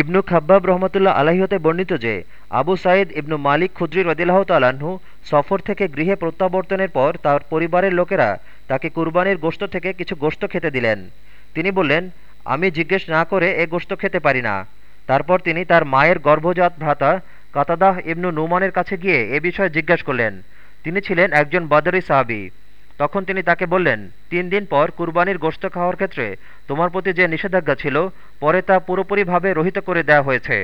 ইবনু খাব্বাব রহমতুল্লাহ আলাহিহতে বর্ণিত যে, আবু সাঈদ ইবনু মালিক খুদ্রি রদিল্লাহ তাল্লাহ্ন সফর থেকে গৃহে প্রত্যাবর্তনের পর তার পরিবারের লোকেরা তাকে কুরবানির গোশত থেকে কিছু গোশত খেতে দিলেন। তিনি বললেন, আমি জিজ্ঞেস না করে এ গোশত খেতে পারি না। তারপর তিনি তার মায়ের গর্ভজাত ভ্রাতা কাতাদাহ ইবনু নুমানের কাছে গিয়ে এ বিষয়ে জিজ্ঞেস করলেন। তিনি ছিলেন একজন বদরি সাহাবি। তখন তিনি তাকে বললেন, তিন দিন পর কুরবানির গোস্ত খাওয়ার ক্ষেত্রে তোমার প্রতি যে নিষেধাজ্ঞা ছিল, পরে তা পুরোপুরিভাবে রহিত করে দেয়া হয়েছে।